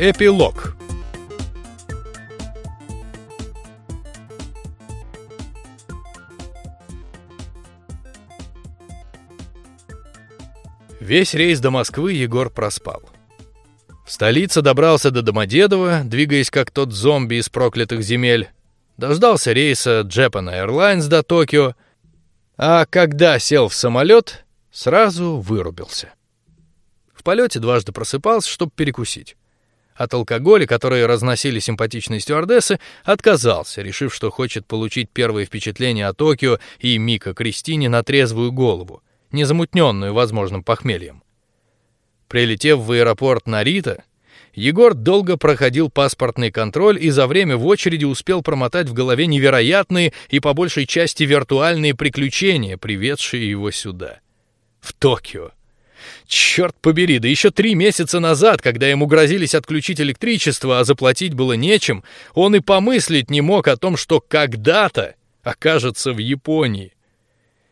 Эпилог Весь рейс до Москвы Егор проспал. В столице добрался до Домодедово, двигаясь как тот зомби из проклятых земель. Дождался рейса Japan Airlines до Токио, а когда сел в самолет, сразу вырубился. В полете дважды просыпался, чтобы перекусить. От алкоголя, который разносили симпатичные стюардессы, отказался, решив, что хочет получить первые впечатления о Токио и Мика Кристине на трезвую голову, не замутненную возможным похмельем. Прилетев в аэропорт Нарита, Егор долго проходил паспортный контроль и за время в очереди успел промотать в голове невероятные и по большей части виртуальные приключения, приведшие его сюда, в Токио. Черт побери, да еще три месяца назад, когда ему грозились отключить электричество, а заплатить было нечем, он и помыслить не мог о том, что когда-то окажется в Японии.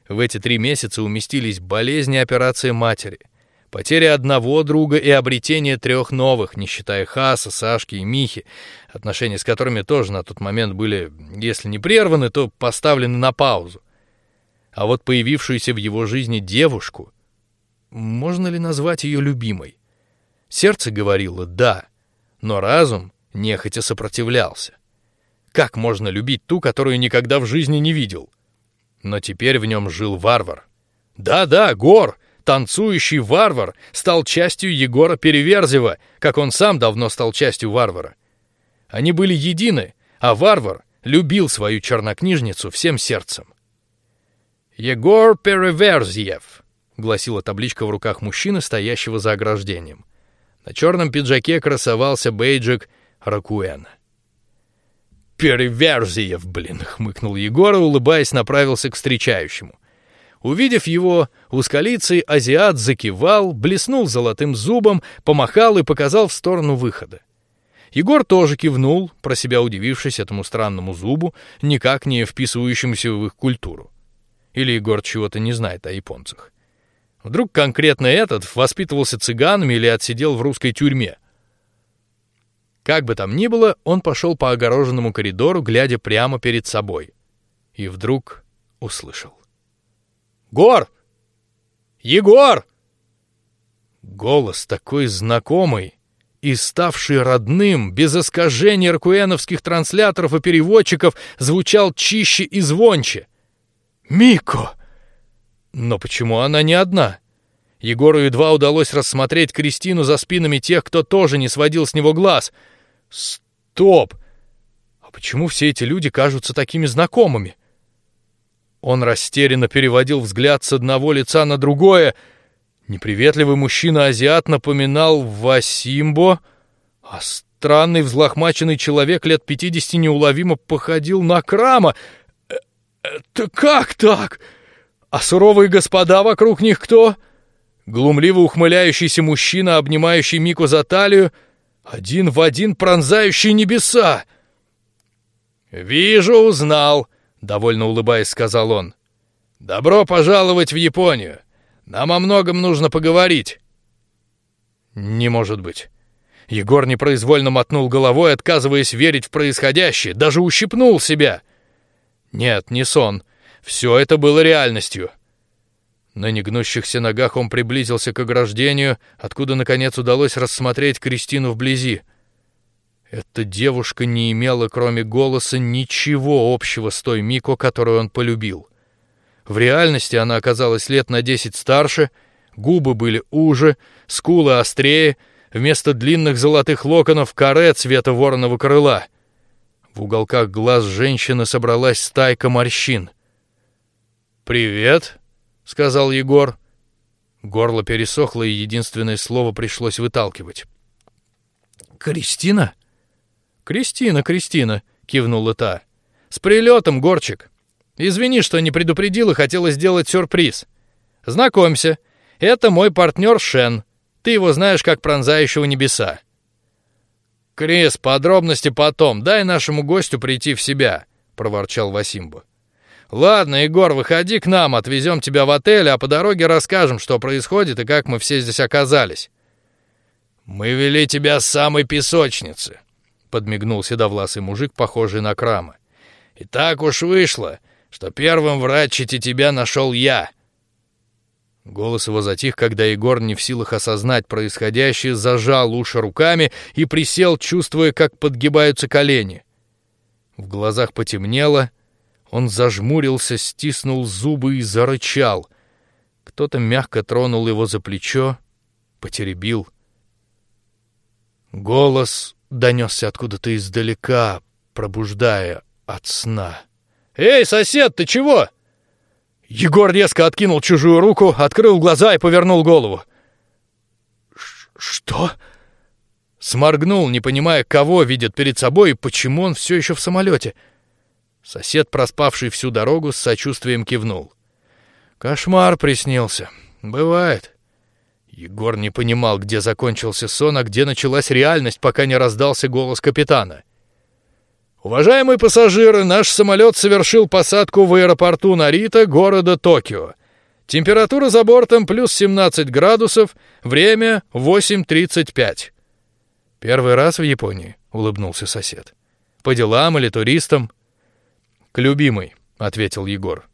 В эти три месяца уместились болезни операции матери, потеря одного друга и обретение трех новых, не считая Хаса, Сашки и Михи, отношения с которыми тоже на тот момент были, если не прерваны, то поставлены на паузу. А вот появившуюся в его жизни девушку, можно ли назвать ее любимой? Сердце говорило да, но разум нехотя сопротивлялся. Как можно любить ту, которую никогда в жизни не видел? Но теперь в нем жил варвар. Да-да, Гор, танцующий варвар, стал частью Егора Переверзева, как он сам давно стал частью варвара. Они были едины, а варвар любил свою чернокнижницу всем сердцем. Егор Переверзев, гласила табличка в руках мужчины, стоящего за ограждением. На черном пиджаке красовался бейджик Ракуэна. Переверзиев, блин, хмыкнул Егор и, улыбаясь, направился к встречающему. Увидев его, узколицый азиат закивал, блеснул золотым зубом, помахал и показал в сторону выхода. Егор тоже кивнул, про себя удивившись этому странному зубу, никак не вписывающемуся в их культуру. Или Егор чего-то не знает о японцах. Вдруг конкретно этот воспитывался цыганами или отсидел в русской тюрьме. Как бы там ни было, он пошел по огороженному коридору, глядя прямо перед собой, и вдруг услышал: "Гор, Егор!" Голос такой знакомый и ставший родным, без искажений ракуэновских трансляторов и переводчиков, звучал чище и звонче. Мико. Но почему она не одна? Егору едва удалось рассмотреть Кристину за спинами тех, кто тоже не сводил с него глаз. Стоп! А почему все эти люди кажутся такими знакомыми? Он растерянно переводил взгляд с одного лица на другое. Неприветливый мужчина-азиат напоминал Васимбо, а странный взлохмаченный человек лет пятидесяти неуловимо походил на Крама. «Э, это как так? А суровые господа вокруг них кто? Глумливо ухмыляющийся мужчина, обнимающий Мику за талию — один в один пронзающий небеса. Вижу, узнал, довольно улыбаясь, сказал он. Добро пожаловать в Японию. Нам о многом нужно поговорить. Не может быть. Егор непроизвольно мотнул головой, отказываясь верить в происходящее, даже ущипнул себя. Нет, не сон. Все это было реальностью. На негнущихся ногах он приблизился к ограждению, откуда наконец удалось рассмотреть Кристину вблизи. Эта девушка не имела, кроме голоса, ничего общего с той Мико, которую он полюбил. В реальности она оказалась лет на десять старше, губы были уже, скулы острее, вместо длинных золотых локонов каре цвета вороного крыла. В уголках глаз женщины собралась стайка морщин. Привет, сказал Егор. Горло пересохло, и единственное слово пришлось выталкивать. Кристина? Кристина, Кристина, кивнула та. С прилетом, Горчик. Извини, что не предупредил и хотела сделать сюрприз. Знакомься, это мой партнер Шен. Ты его знаешь как пронзающего небеса. Крис, подробности потом. Дай нашему гостю прийти в себя, проворчал Васимба. Ладно, Егор, выходи к нам, отвезем тебя в отель, а по дороге расскажем, что происходит и как мы все здесь оказались. Мы вели тебя с самой песочницы, подмигнул седовласый мужик, похожий на Крама. И так уж вышло, что первым в Ратчете тебя нашел я. Голос его затих, когда Егор, не в силах осознать происходящее, зажал уши руками и присел, чувствуя, как подгибаются колени. В глазах потемнело, он зажмурился, стиснул зубы и зарычал. Кто-то мягко тронул его за плечо, потеребил. Голос донесся откуда-то издалека, пробуждая от сна. «Эй, сосед, ты чего?» Егор резко откинул чужую руку, открыл глаза и повернул голову. «Что?» Сморгнул, не понимая, кого видит перед собой и почему он все еще в самолете. Сосед, проспавший всю дорогу, с сочувствием кивнул. Кошмар приснился. Бывает. Егор не понимал, где закончился сон, а где началась реальность, пока не раздался голос капитана. Уважаемые пассажиры, наш самолет совершил посадку в аэропорту Нарита города Токио. Температура за бортом плюс 17 градусов, время 8:35. Первый раз в Японии, улыбнулся сосед. По делам или туристам? К любимой, ответил Егор.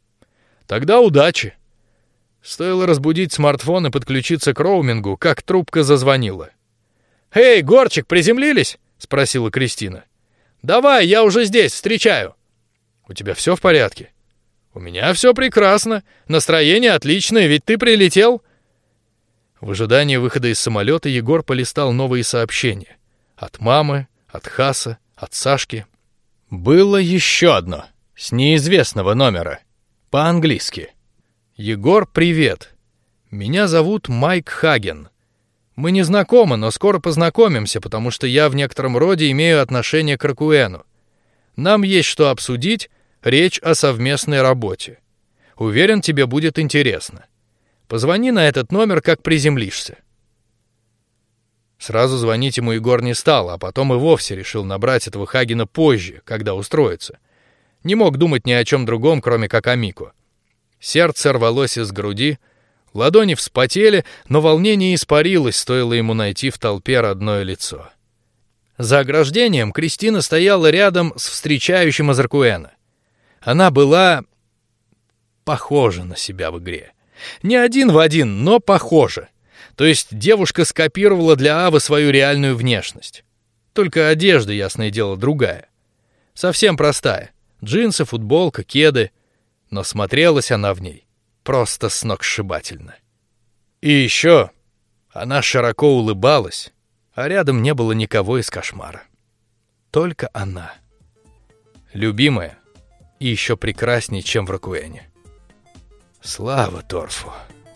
Тогда удачи. Стоило разбудить смартфон и подключиться к роумингу, как трубка зазвонила. Эй, Горчик, приземлились? спросила Кристина. Давай, я уже здесь, встречаю. У тебя все в порядке? У меня все прекрасно, настроение отличное, ведь ты прилетел. В ожидании выхода из самолета Егор полистал новые сообщения от мамы, от Хаса, от Сашки. Было еще одно с неизвестного номера, по-английски. Егор, привет. Меня зовут Майк Хаген. Мы не знакомы, но скоро познакомимся, потому что я в некотором роде имею отношение к Ракуэну. Нам есть что обсудить, речь о совместной работе. Уверен, тебе будет интересно. Позвони на этот номер, как приземлишься. Сразу звонить ему Егор не стал, а потом и вовсе решил набрать этого Хагена позже, когда устроится. Не мог думать ни о чем другом, кроме как о Мико. Сердце рвалось из груди, Ладони вспотели, но волнение испарилось, стоило ему найти в толпе родное лицо. За ограждением Кристина стояла рядом с встречающим Азаркуэна. Она была похожа на себя в игре. Не один в один, но похожа. То есть девушка скопировала для Авы свою реальную внешность. Только одежда, ясное дело, другая. Совсем простая. Джинсы, футболка, кеды. Но смотрелась она в ней просто сногсшибательно. И еще она широко улыбалась, а рядом не было никого из кошмара. Только она, любимая и еще прекраснее, чем в Ракуэне. Слава Торфу,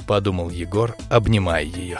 подумал Егор, обнимая ее.